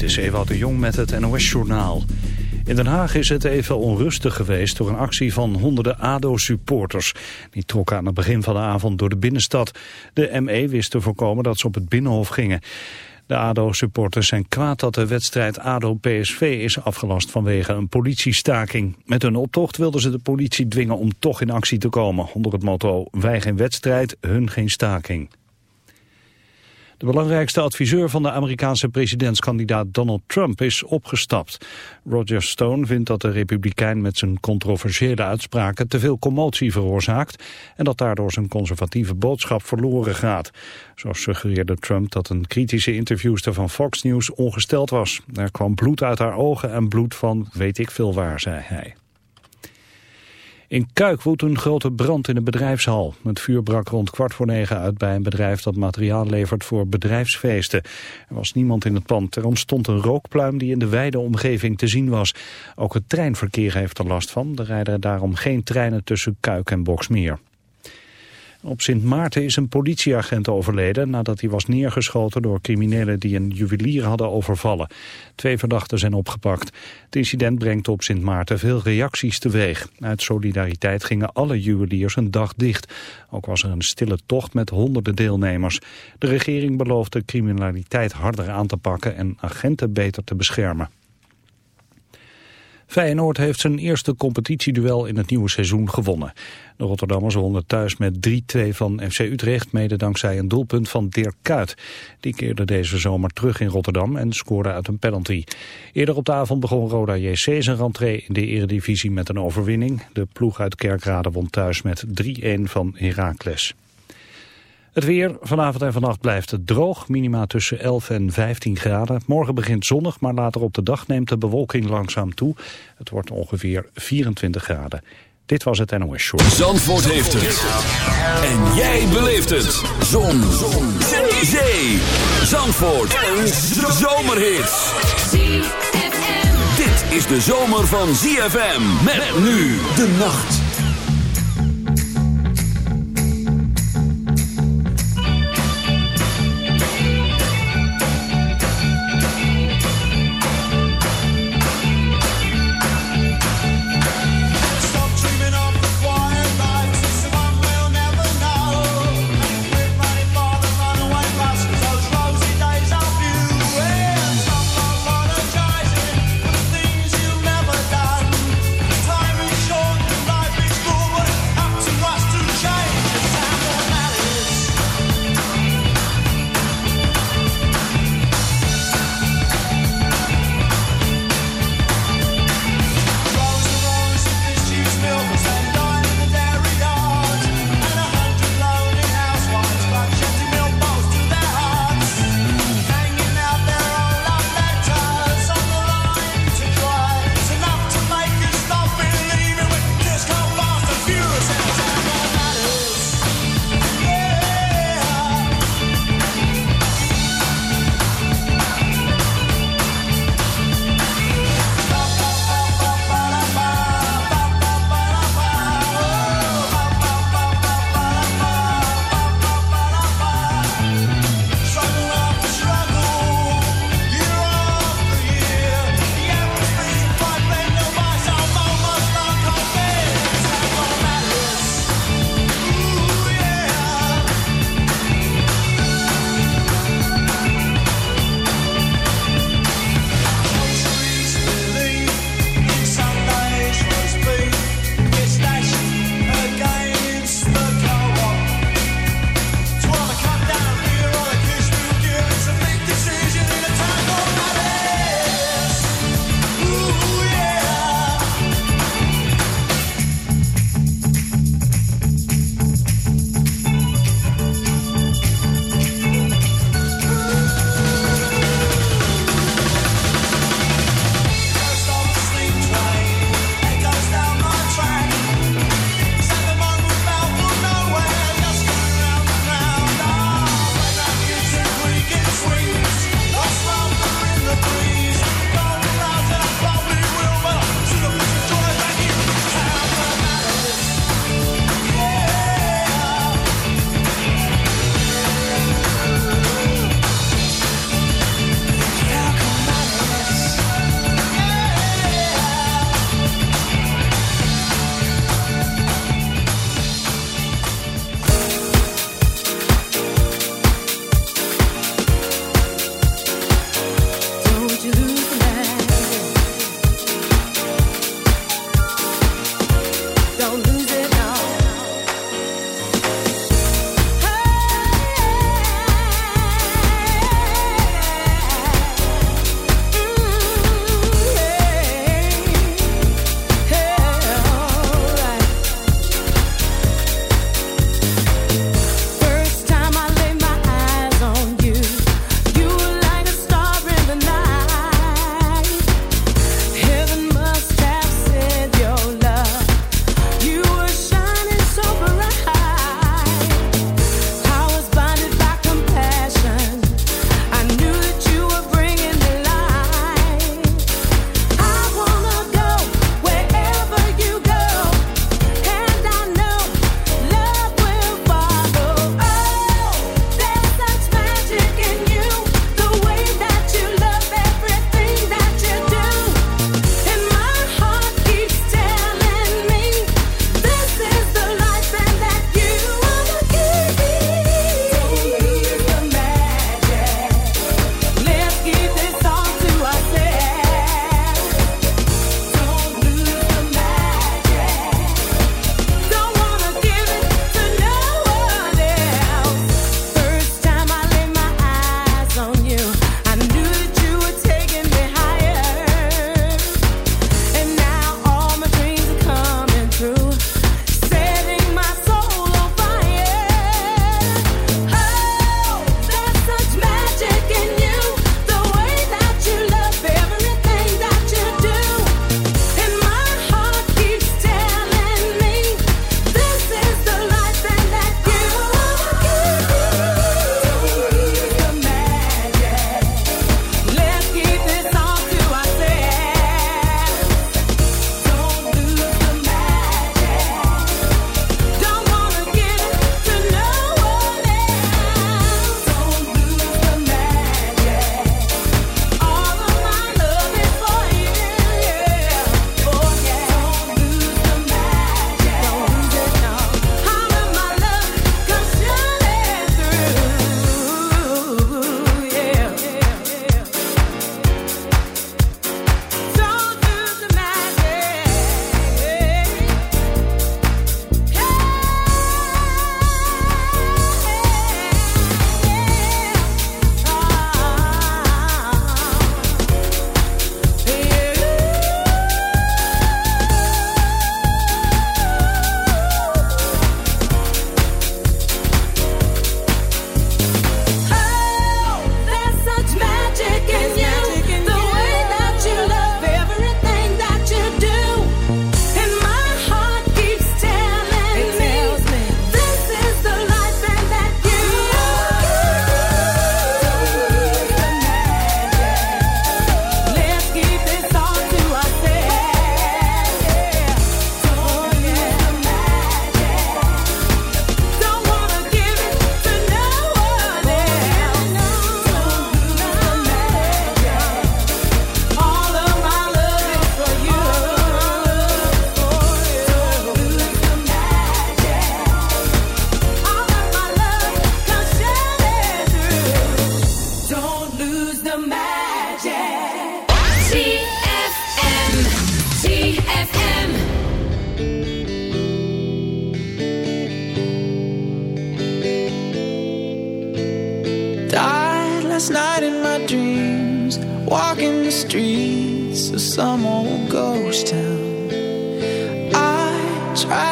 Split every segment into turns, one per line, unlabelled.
Dit is Ewout de Jong met het NOS-journaal. In Den Haag is het even onrustig geweest door een actie van honderden ADO-supporters. Die trokken aan het begin van de avond door de binnenstad. De ME wist te voorkomen dat ze op het Binnenhof gingen. De ADO-supporters zijn kwaad dat de wedstrijd ADO-PSV is afgelast vanwege een politiestaking. Met hun optocht wilden ze de politie dwingen om toch in actie te komen. Onder het motto wij geen wedstrijd, hun geen staking. De belangrijkste adviseur van de Amerikaanse presidentskandidaat Donald Trump is opgestapt. Roger Stone vindt dat de republikein met zijn controversiële uitspraken te veel commotie veroorzaakt en dat daardoor zijn conservatieve boodschap verloren gaat. Zo suggereerde Trump dat een kritische interviewster van Fox News ongesteld was. Er kwam bloed uit haar ogen en bloed van weet ik veel waar, zei hij. In Kuik woedt een grote brand in een bedrijfshal. Het vuur brak rond kwart voor negen uit bij een bedrijf dat materiaal levert voor bedrijfsfeesten. Er was niemand in het pand. Er ontstond een rookpluim die in de wijde omgeving te zien was. Ook het treinverkeer heeft er last van. Er rijden daarom geen treinen tussen Kuik en Boksmeer. Op Sint Maarten is een politieagent overleden nadat hij was neergeschoten door criminelen die een juwelier hadden overvallen. Twee verdachten zijn opgepakt. Het incident brengt op Sint Maarten veel reacties teweeg. Uit solidariteit gingen alle juweliers een dag dicht. Ook was er een stille tocht met honderden deelnemers. De regering belooft de criminaliteit harder aan te pakken en agenten beter te beschermen. Feyenoord heeft zijn eerste competitieduel in het nieuwe seizoen gewonnen. De Rotterdammers wonnen thuis met 3-2 van FC Utrecht, mede dankzij een doelpunt van Dirk Kuyt. Die keerde deze zomer terug in Rotterdam en scoorde uit een penalty. Eerder op de avond begon Roda JC zijn rentree in de eredivisie met een overwinning. De ploeg uit Kerkrade won thuis met 3-1 van Heracles. Het weer, vanavond en vannacht blijft het droog, minima tussen 11 en 15 graden. Morgen begint zonnig, maar later op de dag neemt de bewolking langzaam toe. Het wordt ongeveer 24 graden. Dit was het NOS Short.
Zandvoort heeft het. En jij beleeft het. Zon. Zon. Zee. Zandvoort. Een zomerhit. Dit is de zomer van ZFM. Met nu de nacht.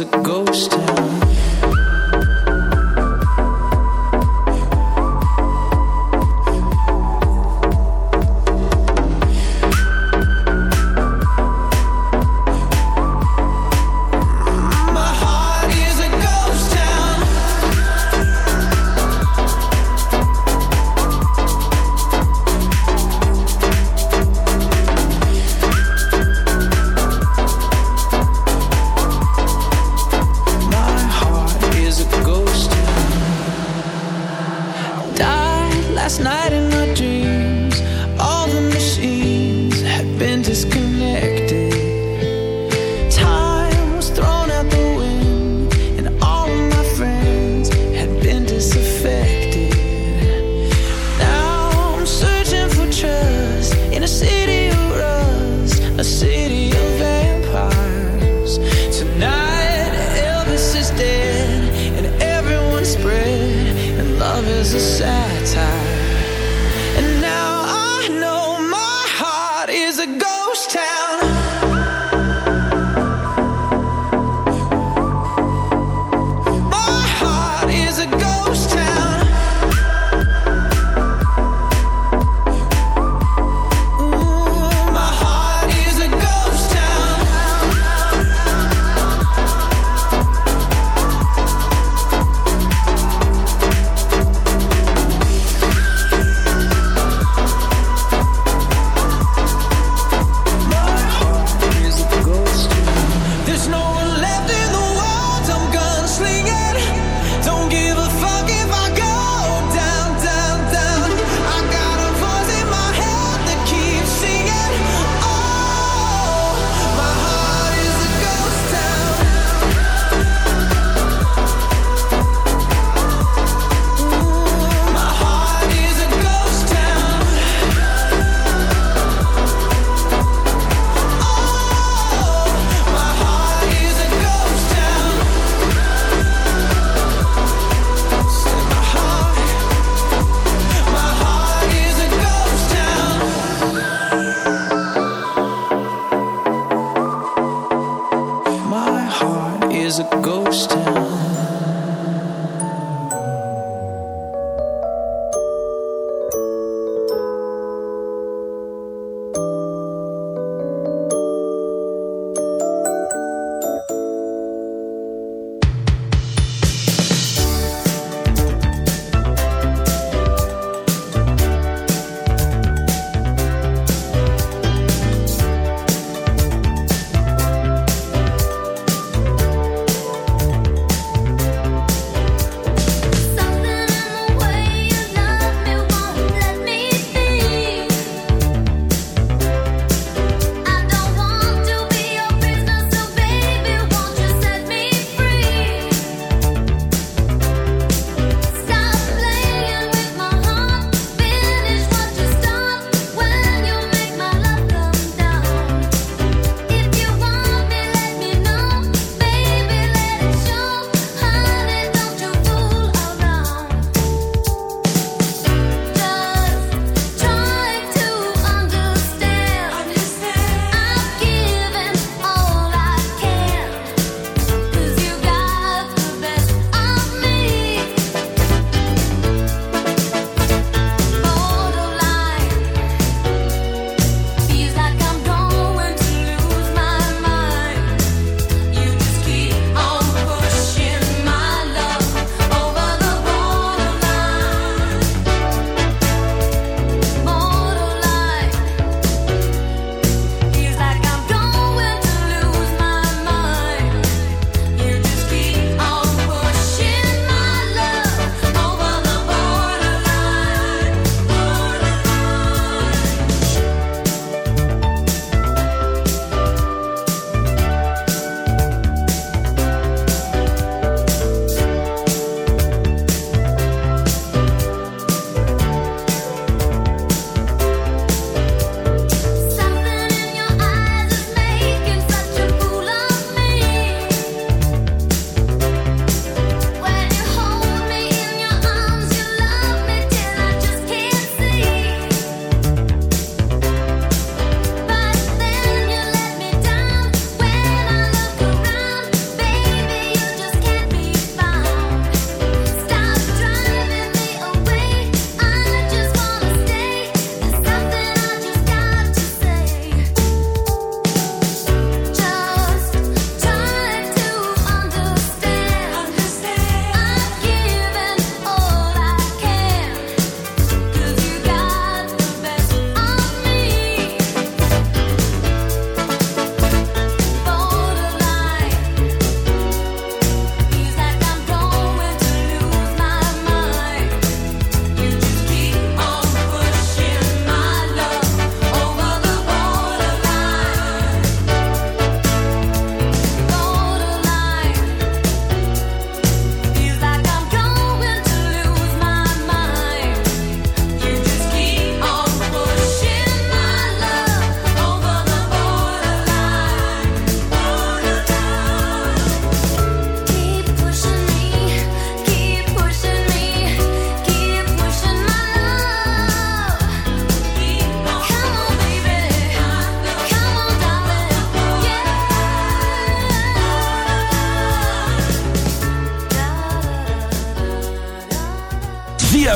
a ghost town.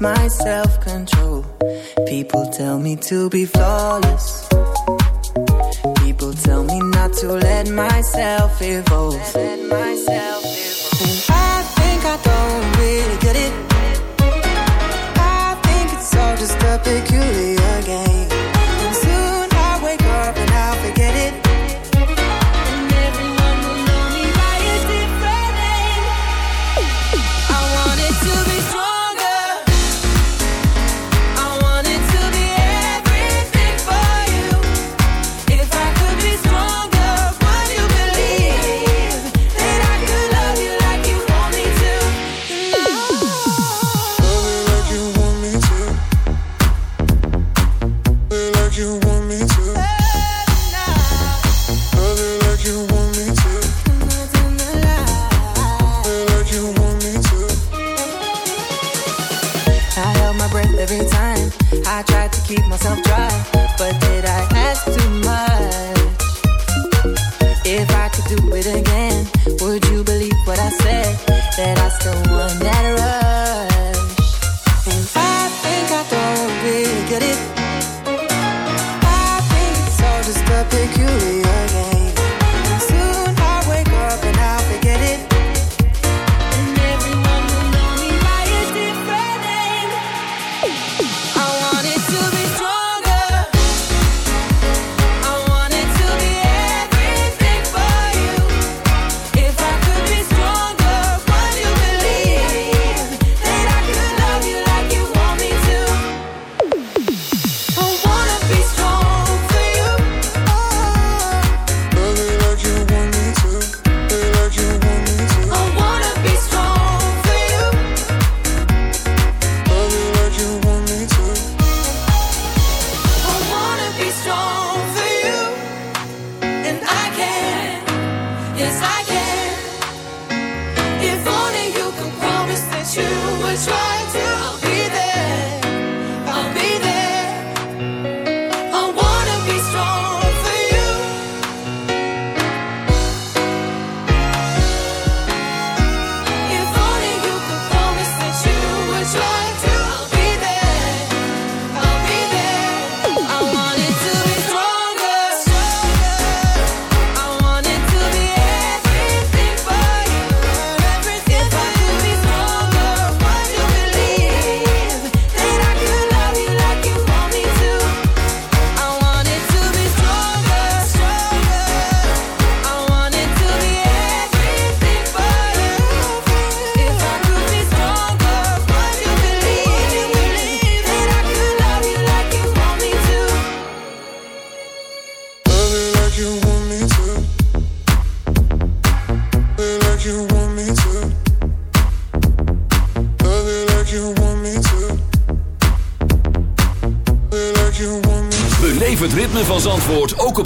my self-control. People tell me to be flawless. People tell me not to let myself evolve. And I think I don't really get it. I think it's all just a peculiar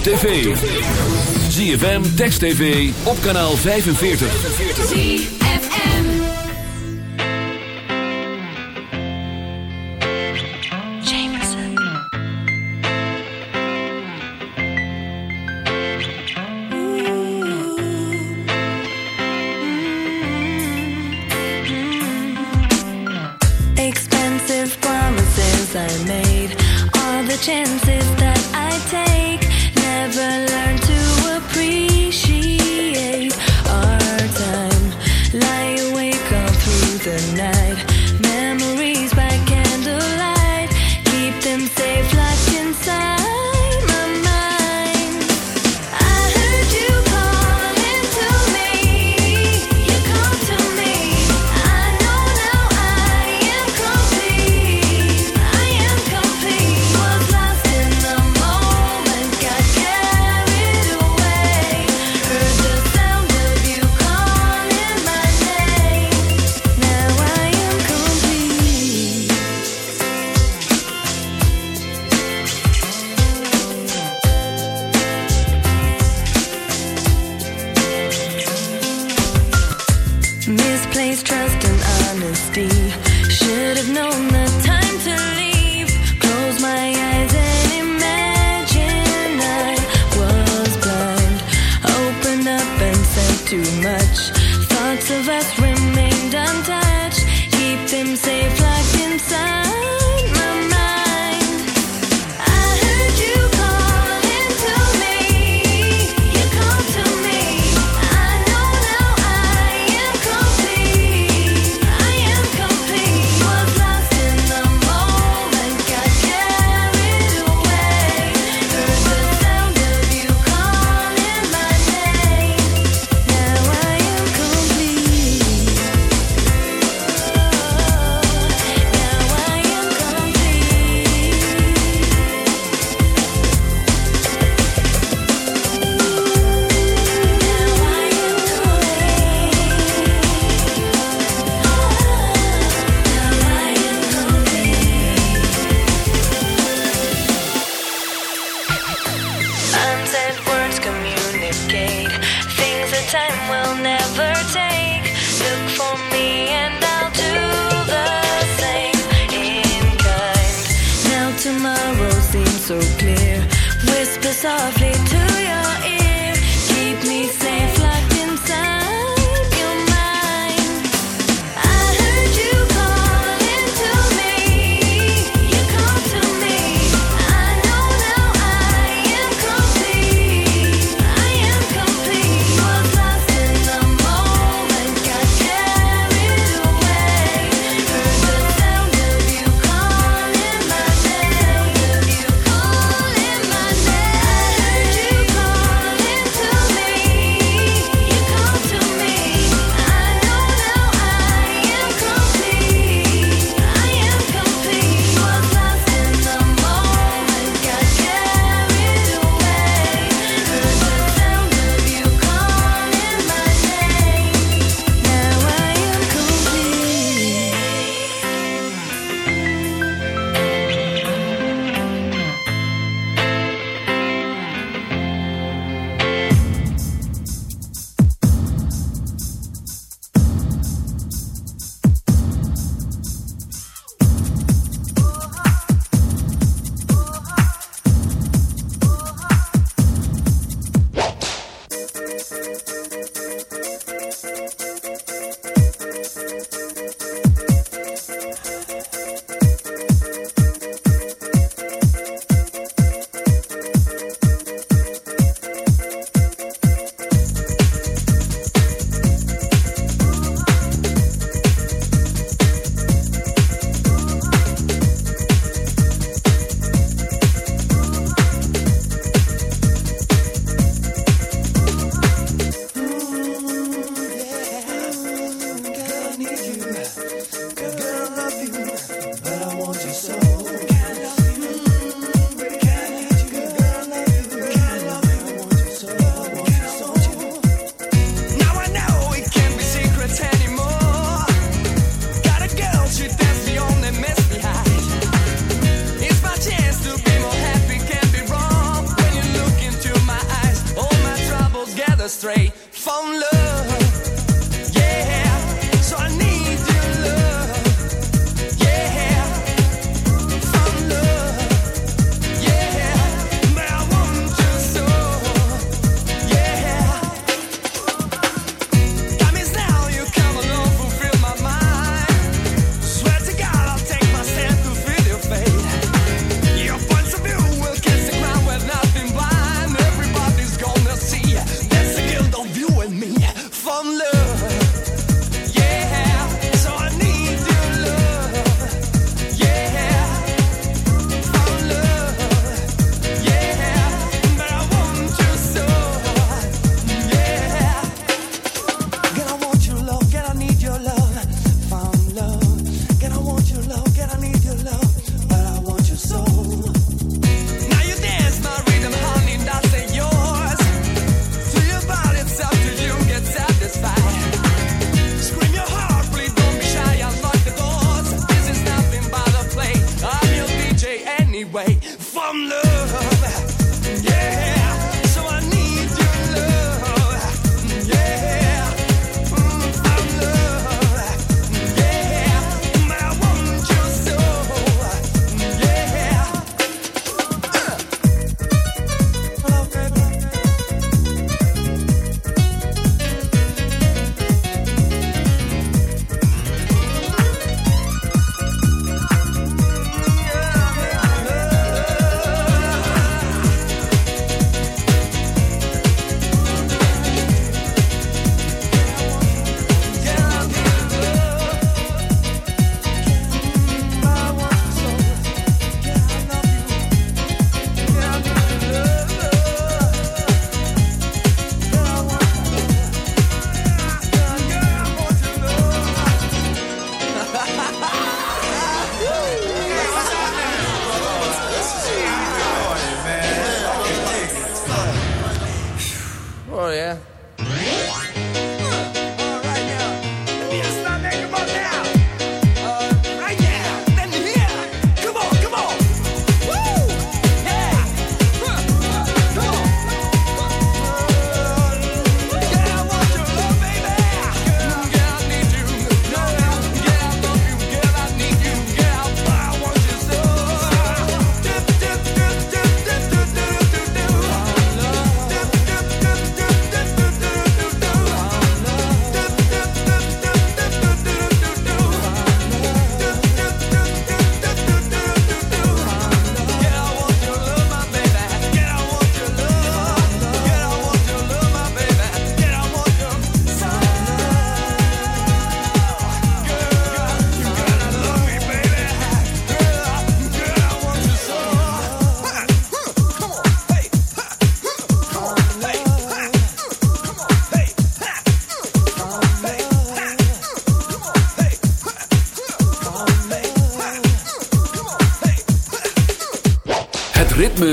tv. ZFM, Text TV, op kanaal 45. ZFM
Expensive promises I made All the chances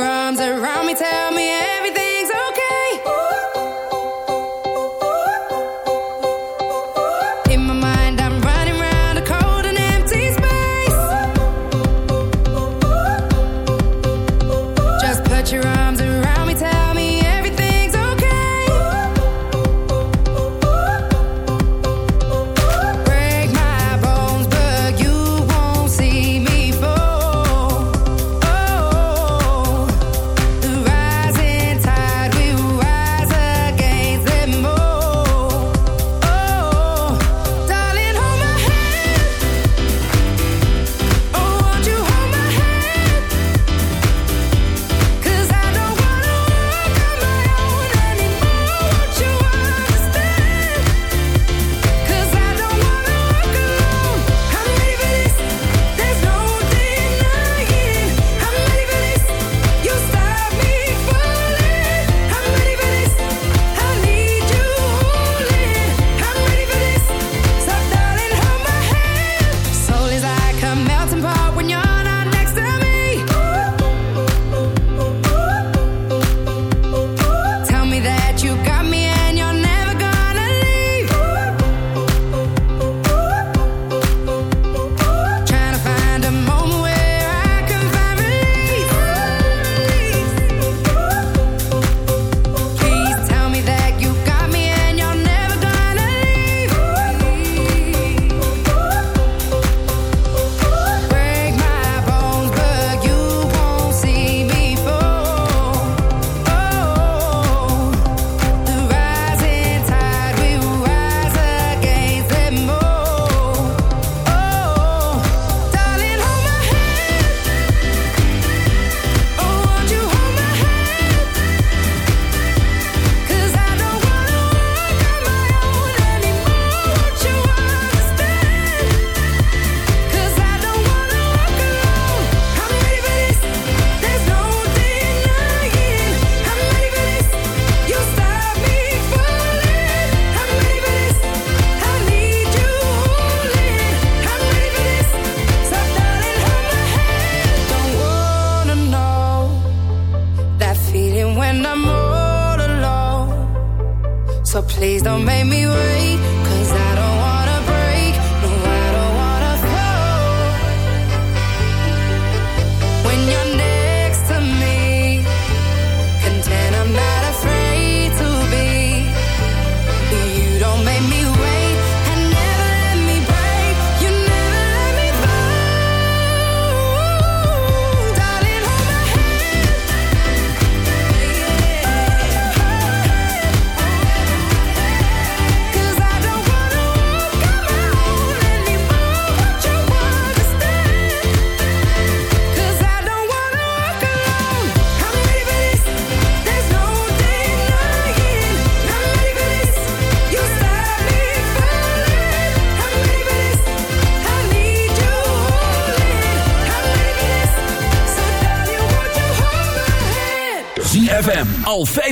arms around me, tell me everything's okay.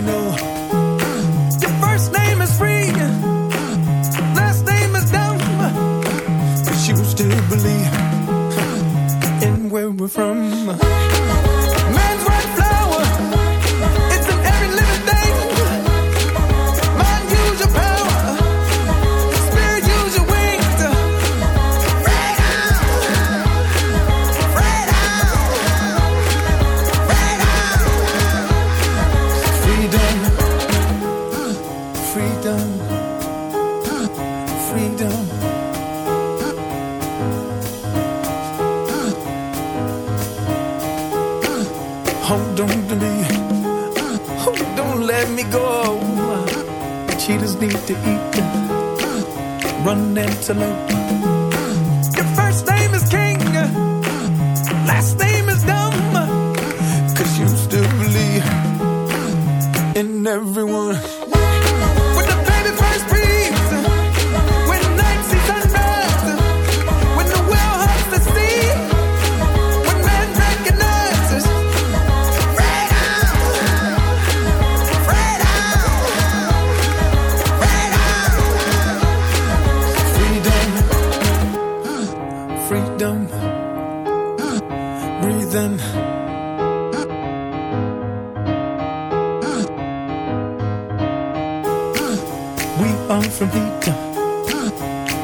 they know.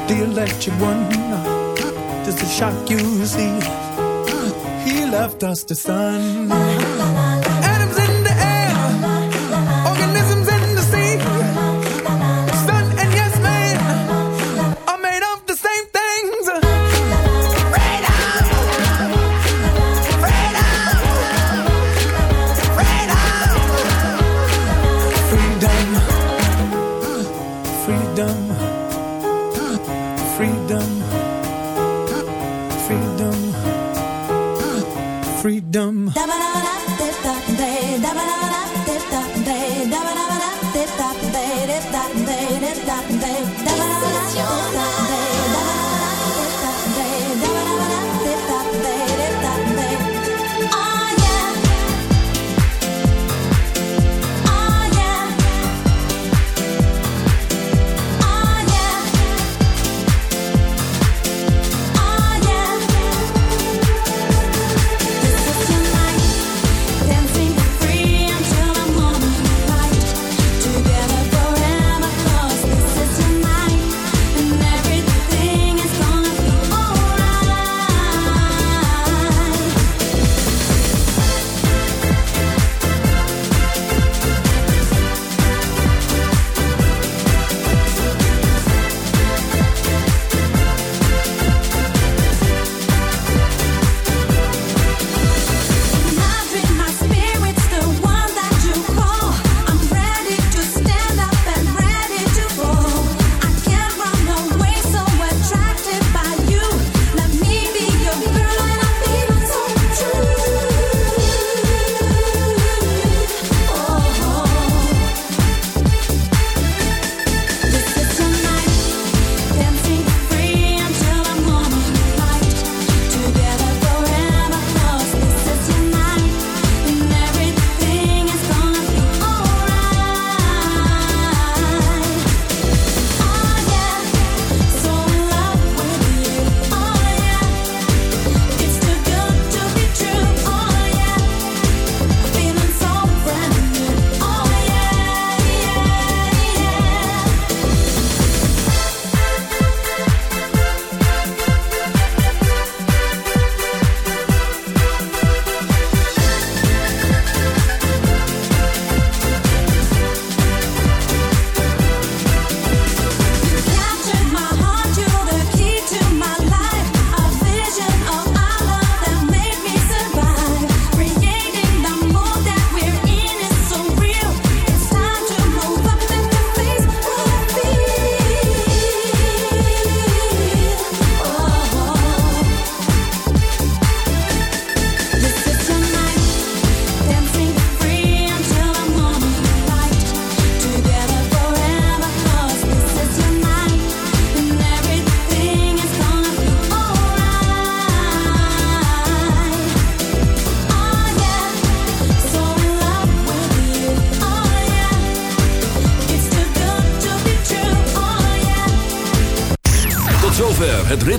the electric one. Just to shock you, see, he left us the sun.